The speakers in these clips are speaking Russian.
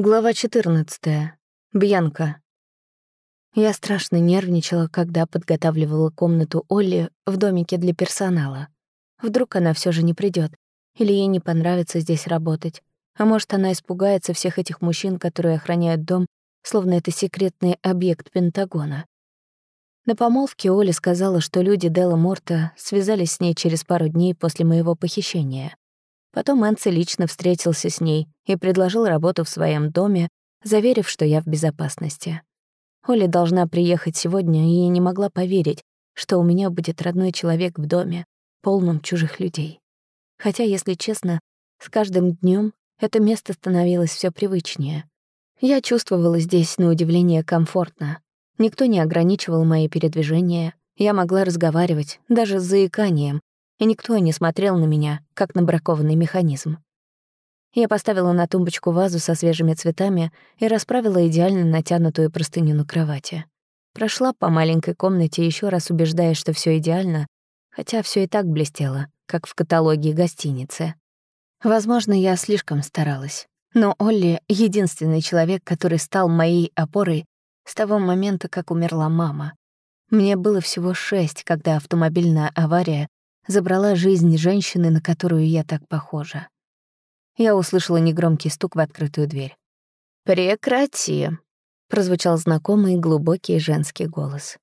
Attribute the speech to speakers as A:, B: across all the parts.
A: Глава 14. Бьянка. Я страшно нервничала, когда подготавливала комнату Олли в домике для персонала. Вдруг она все же не придет, или ей не понравится здесь работать. А может, она испугается всех этих мужчин, которые охраняют дом, словно это секретный объект Пентагона. На помолвке Оля сказала, что люди Делла Морта связались с ней через пару дней после моего похищения. Потом Энци лично встретился с ней и предложил работу в своем доме, заверив, что я в безопасности. Оля должна приехать сегодня и не могла поверить, что у меня будет родной человек в доме, полном чужих людей. Хотя, если честно, с каждым днем это место становилось все привычнее. Я чувствовала здесь, на удивление, комфортно. Никто не ограничивал мои передвижения, я могла разговаривать, даже с заиканием, и никто не смотрел на меня, как на бракованный механизм. Я поставила на тумбочку вазу со свежими цветами и расправила идеально натянутую простыню на кровати. Прошла по маленькой комнате, еще раз убеждаясь, что все идеально, хотя все и так блестело, как в каталоге гостиницы. Возможно, я слишком старалась. Но Олли — единственный человек, который стал моей опорой с того момента, как умерла мама. Мне было всего шесть, когда автомобильная авария забрала жизнь женщины, на которую я так похожа. Я услышала негромкий стук в открытую дверь. «Прекрати», — прозвучал знакомый глубокий женский голос.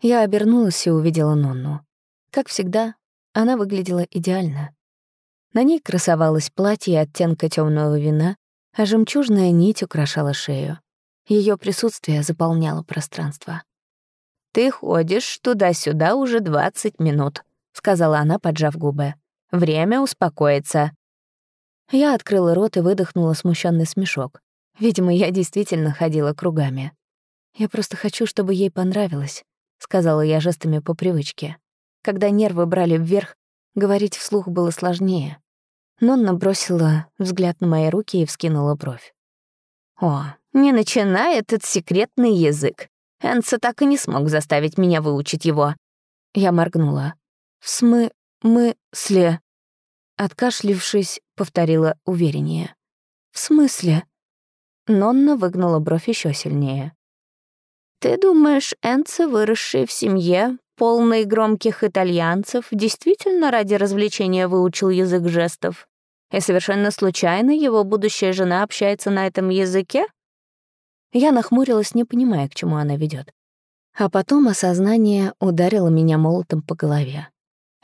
A: Я обернулась и увидела Нонну. Как всегда, она выглядела идеально. На ней красовалось платье оттенка темного вина, а жемчужная нить украшала шею. Ее присутствие заполняло пространство. «Ты ходишь туда-сюда уже двадцать минут», сказала она, поджав губы. «Время успокоиться». Я открыла рот и выдохнула смущенный смешок. Видимо, я действительно ходила кругами. «Я просто хочу, чтобы ей понравилось», — сказала я жестами по привычке. Когда нервы брали вверх, говорить вслух было сложнее. Нонна бросила взгляд на мои руки и вскинула бровь. «О, не начинай этот секретный язык. Энса так и не смог заставить меня выучить его». Я моргнула. «В смы... мы-сле...» Откашлившись, повторила увереннее. «В смысле?» Нонна выгнула бровь еще сильнее. «Ты думаешь, Энце, выросший в семье, полной громких итальянцев, действительно ради развлечения выучил язык жестов? И совершенно случайно его будущая жена общается на этом языке?» Я нахмурилась, не понимая, к чему она ведет. А потом осознание ударило меня молотом по голове.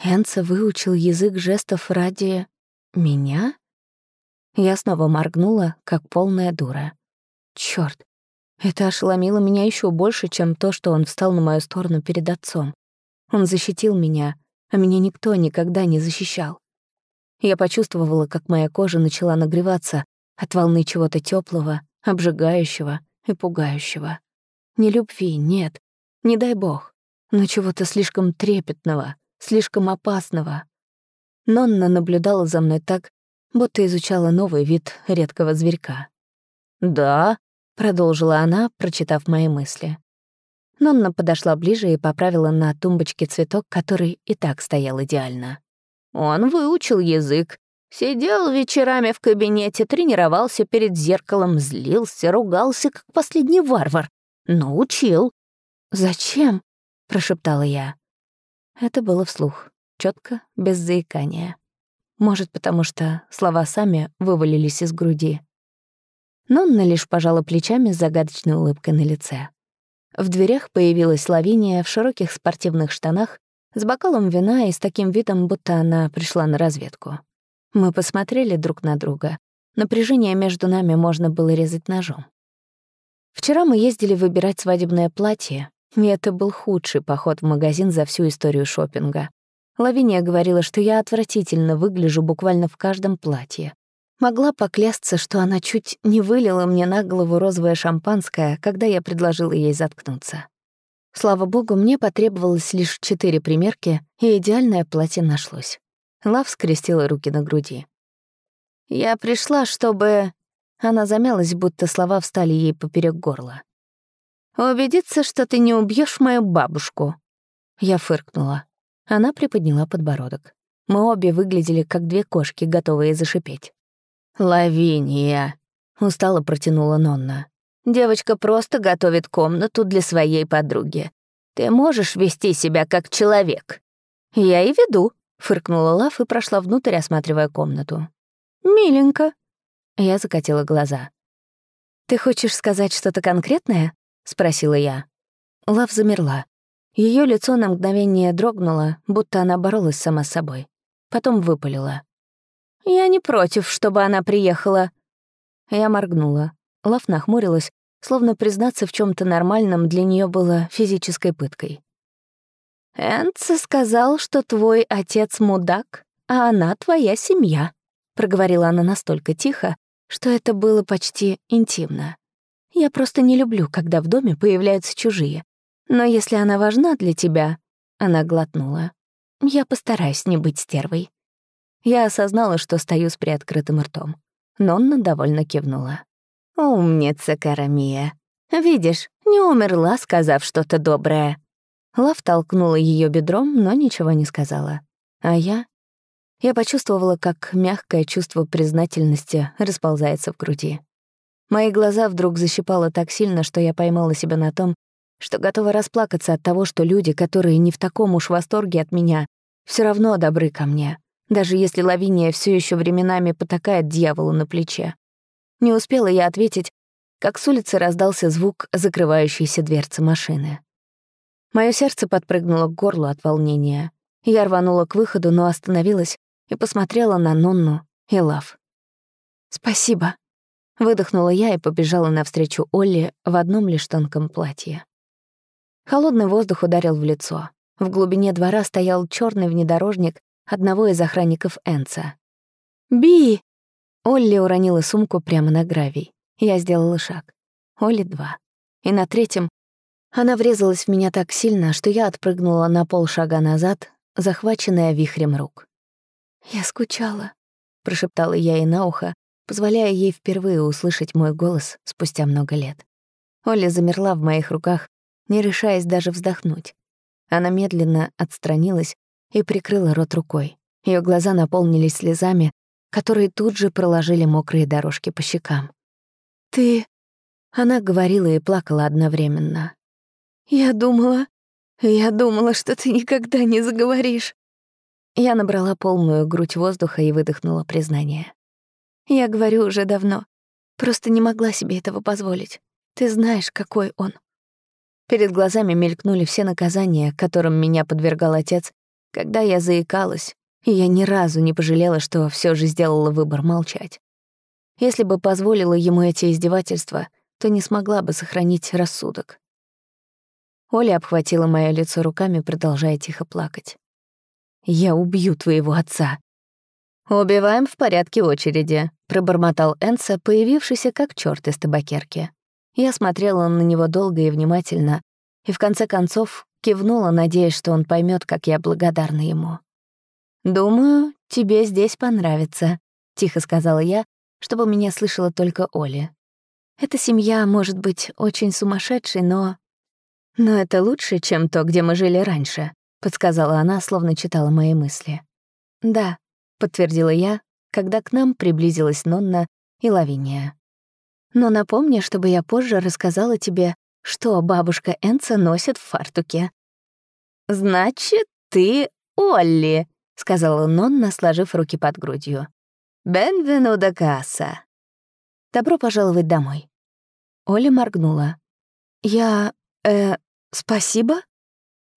A: Энца выучил язык жестов ради... меня? Я снова моргнула, как полная дура. Чёрт, это ошеломило меня еще больше, чем то, что он встал на мою сторону перед отцом. Он защитил меня, а меня никто никогда не защищал. Я почувствовала, как моя кожа начала нагреваться от волны чего-то теплого, обжигающего и пугающего. Не любви, нет, не дай бог, но чего-то слишком трепетного, слишком опасного. Нонна наблюдала за мной так, будто изучала новый вид редкого зверька. «Да», — продолжила она, прочитав мои мысли. Нонна подошла ближе и поправила на тумбочке цветок, который и так стоял идеально. «Он выучил язык, Сидел вечерами в кабинете, тренировался перед зеркалом, злился, ругался, как последний варвар. Но учил. «Зачем?» — прошептала я. Это было вслух, четко, без заикания. Может, потому что слова сами вывалились из груди. Нонна лишь пожала плечами с загадочной улыбкой на лице. В дверях появилась Лавиния в широких спортивных штанах с бокалом вина и с таким видом, будто она пришла на разведку. Мы посмотрели друг на друга. Напряжение между нами можно было резать ножом. Вчера мы ездили выбирать свадебное платье, и это был худший поход в магазин за всю историю шопинга. Лавиния говорила, что я отвратительно выгляжу буквально в каждом платье. Могла поклясться, что она чуть не вылила мне на голову розовое шампанское, когда я предложила ей заткнуться. Слава богу, мне потребовалось лишь четыре примерки, и идеальное платье нашлось. Лав скрестила руки на груди. «Я пришла, чтобы...» Она замялась, будто слова встали ей поперек горла. «Убедиться, что ты не убьешь мою бабушку». Я фыркнула. Она приподняла подбородок. Мы обе выглядели как две кошки, готовые зашипеть. «Лавиния!» — устало протянула Нонна. «Девочка просто готовит комнату для своей подруги. Ты можешь вести себя как человек?» «Я и веду», — фыркнула Лав и прошла внутрь, осматривая комнату. «Миленько». Я закатила глаза. «Ты хочешь сказать что-то конкретное?» — спросила я. Лав замерла. Ее лицо на мгновение дрогнуло, будто она боролась сама с собой. Потом выпалила. «Я не против, чтобы она приехала». Я моргнула. Лав нахмурилась, словно признаться в чем то нормальном для нее было физической пыткой. «Энце сказал, что твой отец мудак, а она твоя семья», — проговорила она настолько тихо, что это было почти интимно. «Я просто не люблю, когда в доме появляются чужие. Но если она важна для тебя...» — она глотнула. «Я постараюсь не быть стервой». Я осознала, что стою с приоткрытым ртом. Нонна довольно кивнула. «Умница, Карамия. Видишь, не умерла, сказав что-то доброе». Лав толкнула ее бедром, но ничего не сказала. А я... Я почувствовала, как мягкое чувство признательности расползается в груди. Мои глаза вдруг защипало так сильно, что я поймала себя на том, что готова расплакаться от того, что люди, которые не в таком уж восторге от меня, все равно добры ко мне, даже если Лавиния все еще временами потакает дьяволу на плече. Не успела я ответить, как с улицы раздался звук закрывающейся дверцы машины. Моё сердце подпрыгнуло к горлу от волнения. Я рванула к выходу, но остановилась и посмотрела на Нонну и Лав. «Спасибо», — выдохнула я и побежала навстречу Олли в одном лишь тонком платье. Холодный воздух ударил в лицо. В глубине двора стоял черный внедорожник одного из охранников Энца. «Би!» Олли уронила сумку прямо на гравий. Я сделала шаг. Олли два. И на третьем она врезалась в меня так сильно, что я отпрыгнула на полшага назад, захваченная вихрем рук. «Я скучала», — прошептала я ей на ухо, позволяя ей впервые услышать мой голос спустя много лет. Оля замерла в моих руках, не решаясь даже вздохнуть. Она медленно отстранилась и прикрыла рот рукой. Ее глаза наполнились слезами, которые тут же проложили мокрые дорожки по щекам. «Ты...» Она говорила и плакала одновременно. «Я думала... Я думала, что ты никогда не заговоришь». Я набрала полную грудь воздуха и выдохнула признание. «Я говорю уже давно. Просто не могла себе этого позволить. Ты знаешь, какой он». Перед глазами мелькнули все наказания, которым меня подвергал отец, когда я заикалась, и я ни разу не пожалела, что все же сделала выбор молчать. Если бы позволила ему эти издевательства, то не смогла бы сохранить рассудок. Оля обхватила моё лицо руками, продолжая тихо плакать. «Я убью твоего отца!» «Убиваем в порядке очереди», — пробормотал Энса, появившийся как чёрт из табакерки. Я смотрела на него долго и внимательно, и в конце концов кивнула, надеясь, что он поймёт, как я благодарна ему. «Думаю, тебе здесь понравится», — тихо сказала я, чтобы меня слышала только Оля. «Эта семья может быть очень сумасшедшей, но...» «Но это лучше, чем то, где мы жили раньше», — подсказала она, словно читала мои мысли. «Да», — подтвердила я, когда к нам приблизилась Нонна и Лавиния. «Но напомни, чтобы я позже рассказала тебе, что бабушка Энца носит в фартуке». «Значит, ты Олли», — сказала Нонна, сложив руки под грудью. «Бенвенуда касса». «Добро пожаловать домой». Оля моргнула. «Я... э... спасибо?»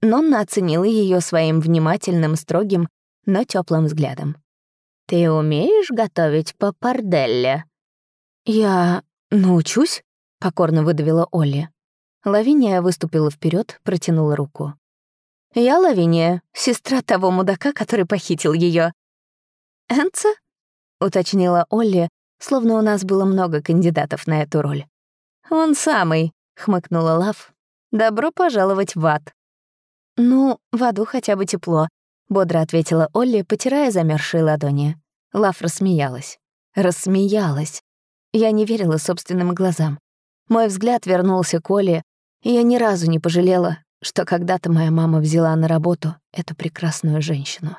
A: Нонна оценила ее своим внимательным, строгим, но теплым взглядом. «Ты умеешь готовить по парделле?» «Я... научусь?» — покорно выдавила Олли. Лавиния выступила вперед, протянула руку. «Я Лавиния, сестра того мудака, который похитил ее. «Энца?» — уточнила Олли, словно у нас было много кандидатов на эту роль. «Он самый», — хмыкнула Лав. «Добро пожаловать в ад». «Ну, в аду хотя бы тепло», — бодро ответила Олли, потирая замерзшие ладони. Лав рассмеялась. Рассмеялась. Я не верила собственным глазам. Мой взгляд вернулся к Оле, и я ни разу не пожалела, что когда-то моя мама взяла на работу эту прекрасную женщину.